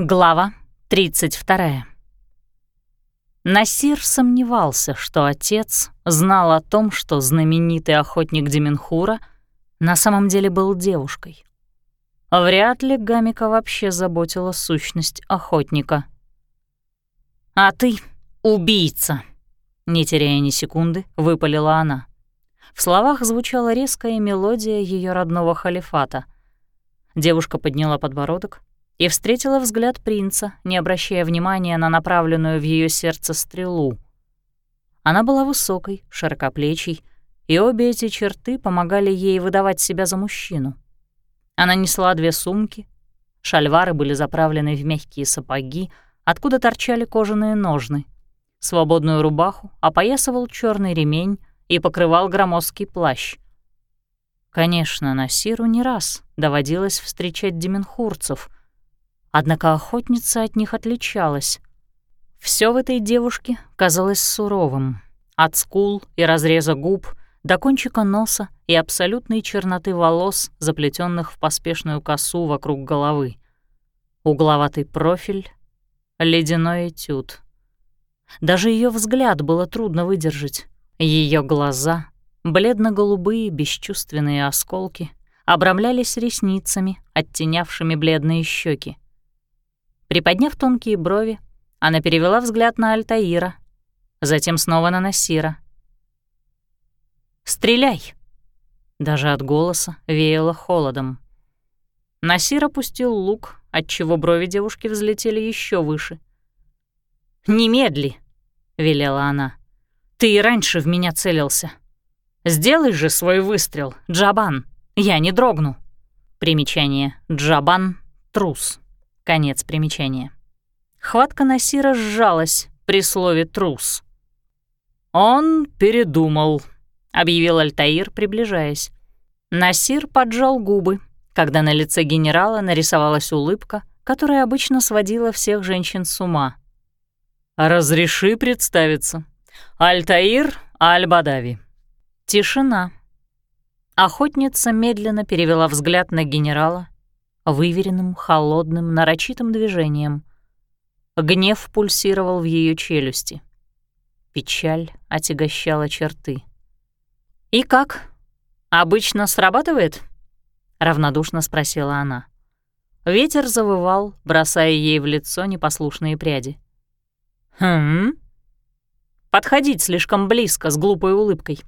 Глава 32. Насир сомневался, что отец знал о том, что знаменитый охотник Деменхура на самом деле был девушкой. Вряд ли Гамика вообще заботила сущность охотника. «А ты — убийца!» — не теряя ни секунды, выпалила она. В словах звучала резкая мелодия ее родного халифата. Девушка подняла подбородок, и встретила взгляд принца, не обращая внимания на направленную в ее сердце стрелу. Она была высокой, широкоплечей, и обе эти черты помогали ей выдавать себя за мужчину. Она несла две сумки, шальвары были заправлены в мягкие сапоги, откуда торчали кожаные ножны. Свободную рубаху опоясывал черный ремень и покрывал громоздкий плащ. Конечно, Насиру не раз доводилось встречать деменхурцев — Однако охотница от них отличалась. Все в этой девушке казалось суровым. От скул и разреза губ до кончика носа и абсолютной черноты волос, заплетенных в поспешную косу вокруг головы. Угловатый профиль, ледяной этюд. Даже ее взгляд было трудно выдержать. Ее глаза, бледно-голубые бесчувственные осколки, обрамлялись ресницами, оттенявшими бледные щеки. Приподняв тонкие брови, она перевела взгляд на Альтаира, затем снова на Насира. «Стреляй!» Даже от голоса веяло холодом. Насир опустил лук, отчего брови девушки взлетели еще выше. «Немедли!» — велела она. «Ты и раньше в меня целился. Сделай же свой выстрел, Джабан, я не дрогну». Примечание «Джабан — трус». Конец примечания. Хватка Насира сжалась при слове «трус». «Он передумал», — объявил Альтаир, приближаясь. Насир поджал губы, когда на лице генерала нарисовалась улыбка, которая обычно сводила всех женщин с ума. «Разреши представиться. Альтаир Аль-Бадави». Тишина. Охотница медленно перевела взгляд на генерала выверенным, холодным, нарочитым движением. Гнев пульсировал в ее челюсти. Печаль отягощала черты. «И как? Обычно срабатывает?» — равнодушно спросила она. Ветер завывал, бросая ей в лицо непослушные пряди. «Хм?» «Подходить слишком близко с глупой улыбкой.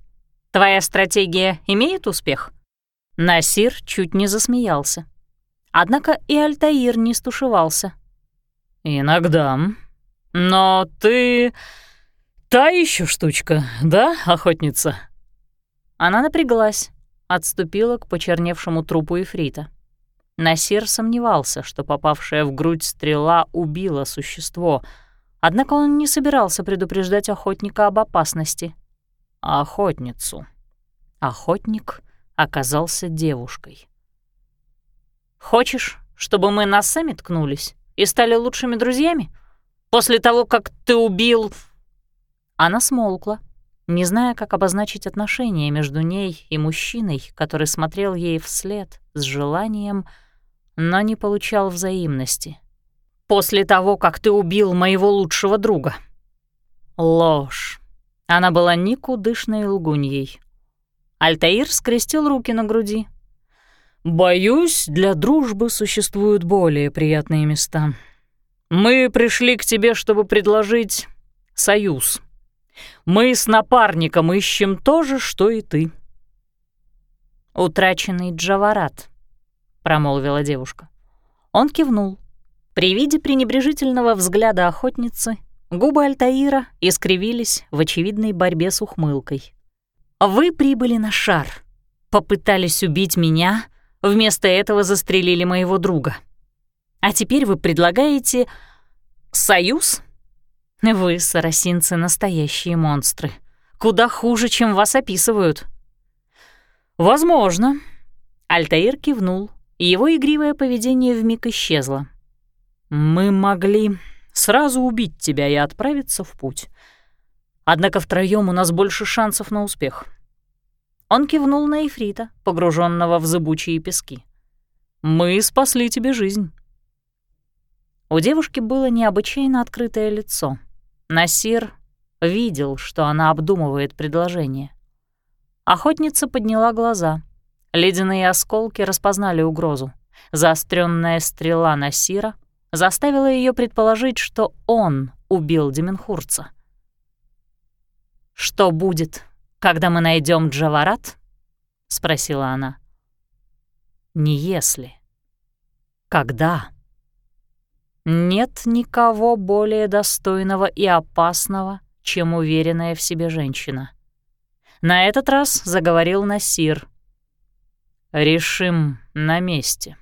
Твоя стратегия имеет успех?» Насир чуть не засмеялся. Однако и Альтаир не стушевался. «Иногда. Но ты... та еще штучка, да, охотница?» Она напряглась, отступила к почерневшему трупу Ифрита. Насир сомневался, что попавшая в грудь стрела убила существо, однако он не собирался предупреждать охотника об опасности. охотницу. Охотник оказался девушкой. Хочешь, чтобы мы носами ткнулись и стали лучшими друзьями? После того, как ты убил...» Она смолкла, не зная, как обозначить отношения между ней и мужчиной, который смотрел ей вслед с желанием, но не получал взаимности. «После того, как ты убил моего лучшего друга». Ложь. Она была никудышной лгуньей. Альтаир скрестил руки на груди, «Боюсь, для дружбы существуют более приятные места. Мы пришли к тебе, чтобы предложить союз. Мы с напарником ищем то же, что и ты». «Утраченный Джаварат», — промолвила девушка. Он кивнул. При виде пренебрежительного взгляда охотницы губы Альтаира искривились в очевидной борьбе с ухмылкой. «Вы прибыли на шар, попытались убить меня, Вместо этого застрелили моего друга. А теперь вы предлагаете союз? Вы, сарасинцы, настоящие монстры. Куда хуже, чем вас описывают. Возможно. Альтаир кивнул, его игривое поведение вмиг исчезло. Мы могли сразу убить тебя и отправиться в путь. Однако втроём у нас больше шансов на успех. Он кивнул на Ифрита, погруженного в зыбучие пески. «Мы спасли тебе жизнь». У девушки было необычайно открытое лицо. Насир видел, что она обдумывает предложение. Охотница подняла глаза. Ледяные осколки распознали угрозу. Заостренная стрела Насира заставила ее предположить, что он убил Деменхурца. «Что будет, когда мы найдем Джаварат?» — спросила она. «Не если. Когда?» Нет никого более достойного и опасного, чем уверенная в себе женщина. На этот раз заговорил Насир. «Решим на месте».